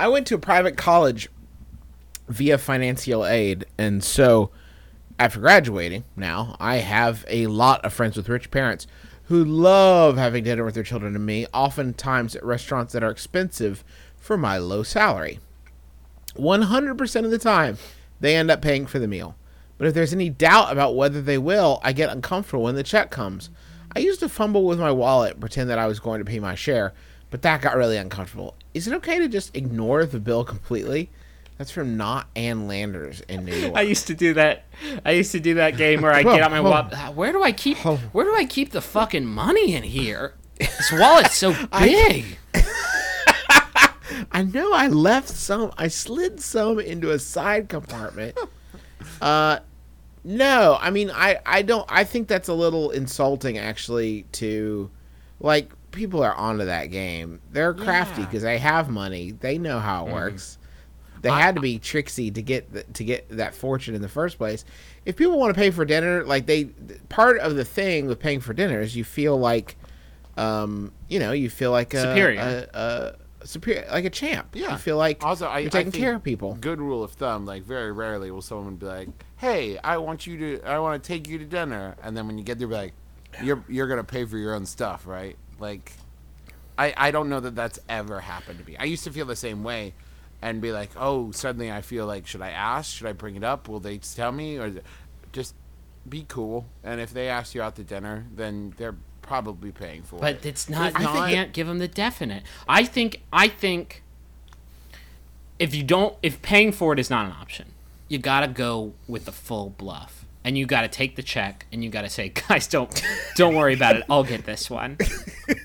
I went to a private college via financial aid, and so after graduating, now I have a lot of friends with rich parents who love having dinner with their children and me, oftentimes at restaurants that are expensive for my low salary. 100% of the time, they end up paying for the meal. But if there's any doubt about whether they will, I get uncomfortable when the check comes. I used to fumble with my wallet, and pretend that I was going to pay my share, but that got really uncomfortable. Is it okay to just ignore the bill completely? That's from not Ann Landers in New York. I used to do that. I used to do that game where I get out my wallet. Where do I keep? Where do I keep the fucking money in here? This wallet's so big. I know I left some. I slid some into a side compartment. Uh, no, I mean I I don't. I think that's a little insulting actually. To like people are onto that game. They're crafty Yeah. because they have money. They know how it works. They had to be tricksy to get the, to get that fortune in the first place. If people want to pay for dinner, like they part of the thing with paying for dinner is you feel like, um, you know, you feel like a, Superior. a, a, superior, like a champ. Yeah. you feel like Also, I, you're taking think care of people. Good rule of thumb: like very rarely will someone be like, "Hey, I want you to, I want to take you to dinner," and then when you get there, be like, "You're you're gonna pay for your own stuff, right?" Like, I I don't know that that's ever happened to me. I used to feel the same way, and be like, "Oh, suddenly I feel like, should I ask? Should I bring it up? Will they tell me, or just be cool?" And if they ask you out to dinner, then they're probably paying for it. But it's not. If You not- can't give them the definite. I think. I think. If you don't, if paying for it is not an option, you gotta go with the full bluff, and you gotta take the check, and you gotta say, guys, don't, don't worry about it. I'll get this one.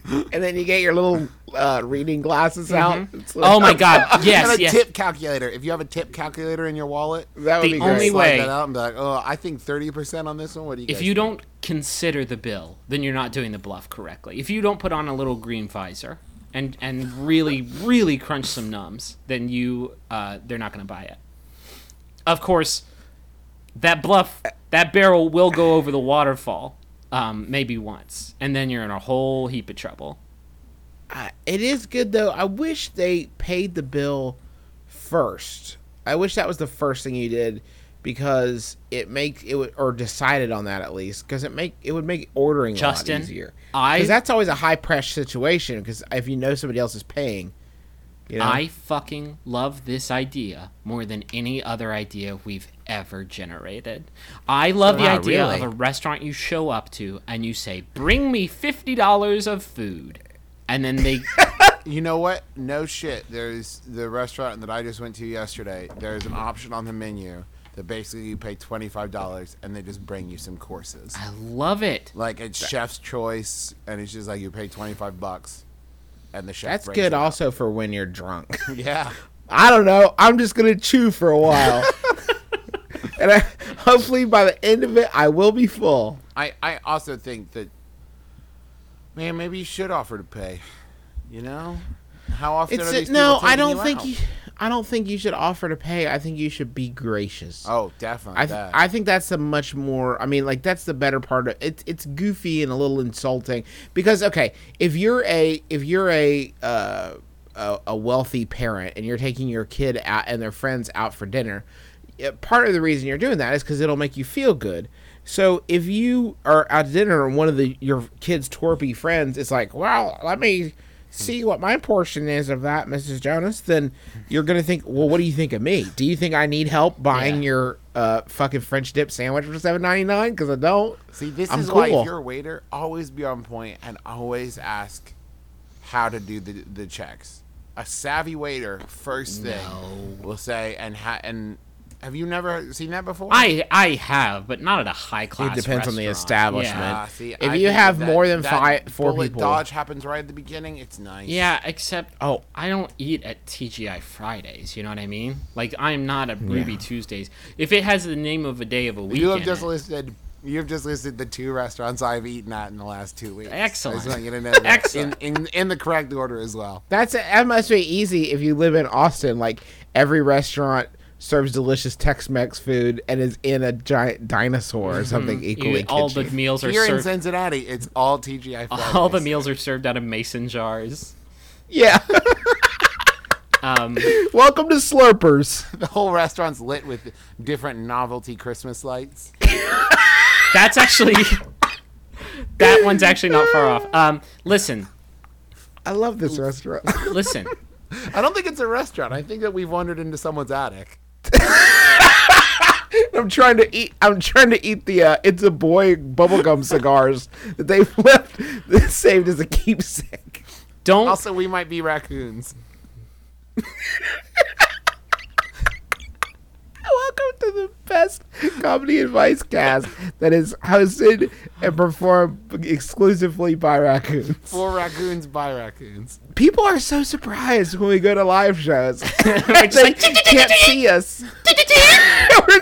And then you get your little uh, reading glasses out. Like- Oh my god, yes, and a yes. tip calculator. If you have a tip calculator in your wallet, that would the be only great. way- slide that out and be like, "Oh, I think thirty percent on this one." What do you? If you think? don't consider the bill, then you're not doing the bluff correctly. If you don't put on a little green visor and and really really crunch some nums, then you uh, they're not going to buy it. Of course, that bluff that barrel will go over the waterfall, um, maybe once, and then you're in a whole heap of trouble. Uh, it is good though. I wish they paid the bill first. I wish that was the first thing you did because it makes it would, or decided on that at least because it make it would make ordering a lot easier. I- Because that's always a high pressure situation because if you know somebody else is paying, you know. I fucking love this idea more than any other idea we've ever generated. I love the Wow, idea really? of a restaurant you show up to and you say, "Bring me fifty dollars of food," and then they You know what? No shit. There's the restaurant that I just went to yesterday. There's an option on the menu that basically you pay twenty five dollars and they just bring you some courses. I love it. Like it's chef's choice, and it's just like you pay twenty five bucks, and the chef. that's good it also for when you're drunk. Yeah. I don't know. I'm just gonna chew for a while, and I, hopefully by the end of it, I will be full. I I also think that. Man, maybe you should offer to pay. You know, how often It's are these no. people I don't think you. I don't think you should offer to pay. I think you should be gracious. Oh, definitely. I th- that. I think that's a much more. I mean, like that's the better part of it. It's goofy and a little insulting because okay, if you're a if you're a uh, a, a wealthy parent and you're taking your kid out and their friends out for dinner, part of the reason you're doing that is because it'll make you feel good. So if you are at dinner and one of the your kid's torpy friends is like, "Well, let me see what my portion is of that, Mrs. Jonas," then you're gonna think, "Well, what do you think of me? Do you think I need help buying Yeah. your uh, fucking French dip sandwich for seven ninety nine? Because I don't." See, this I'm is why cool. if you're a waiter, always be on point and always ask how to do the the checks. A savvy waiter, first thing, No. will say, and ha- and have you never seen that before? I I have, but not at a high class. It class. depends on the restaurant. establishment. Yeah. Ah, see, If I you have that- more than that five- four bullet people- dodge happens right at the beginning. It's nice. Yeah, except Oh. I don't eat at TGI Fridays. You know what I mean? Like I'm not at Ruby Tuesdays. If it has the name of a day of a week, you have just it- listed. You have just listed the two restaurants I've eaten at in the last two weeks. Excellent. I just want you to know that Excellent. In, in in the correct order as well. That's that must be easy if you live in Austin. Like every restaurant serves delicious Tex-Mex food and is in a giant dinosaur or something equally you- all the meals are Here in. Cincinnati, it's all TGI. Fridays. All the meals are served out of mason jars. yeah. Um, Welcome to Slurpers. The whole restaurant's lit with different novelty Christmas lights. that's actually that one's actually not far off. Um, listen, I love this restaurant. listen. I don't think it's a restaurant. I think that we've wandered into someone's attic. I'm trying to eat. I'm trying to eat the uh, "It's a Boy" bubblegum cigars that they've left saved as a keepsake. Don't Also, we might be raccoons. Welcome to the best comedy advice cast that is hosted and performed exclusively by raccoons. For raccoons by raccoons. People are so surprised when we go to live shows. They like, can't see us. We're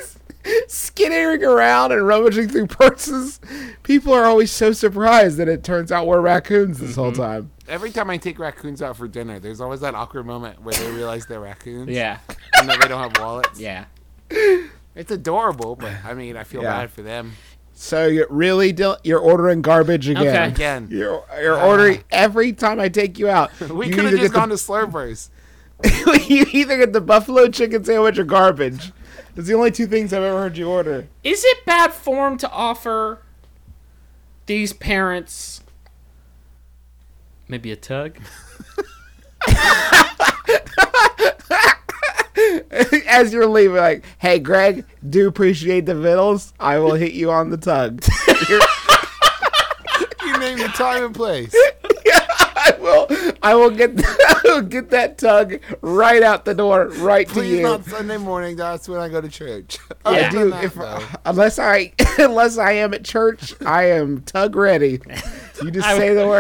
skittering around and rummaging through purses. People are always so surprised that it turns out we're raccoons this whole mm-hmm. time. Every time I take raccoons out for dinner, there's always that awkward moment where they realize they're raccoons. yeah, And that they don't have wallets. yeah. It's adorable, but I mean, I feel Yeah. bad for them. So you're really Dil- you're ordering garbage again. Okay. Again. You're, you're ordering uh. every time I take you out. We could have just get gone to Slurpers. you either get the buffalo chicken sandwich or garbage. It's the only two things I've ever heard you order. Is it bad form to offer these parents maybe a tug? As you're leaving, like, hey, Greg, do appreciate the vittles. I will hit you on the tug. You name the time and place. I will. I will get. I will get that tug right out the door, right to Please you. not Sunday morning. That's when I go to church. I do. that, If, though. unless I, unless I am at church, I am tug ready. You just I- say the word.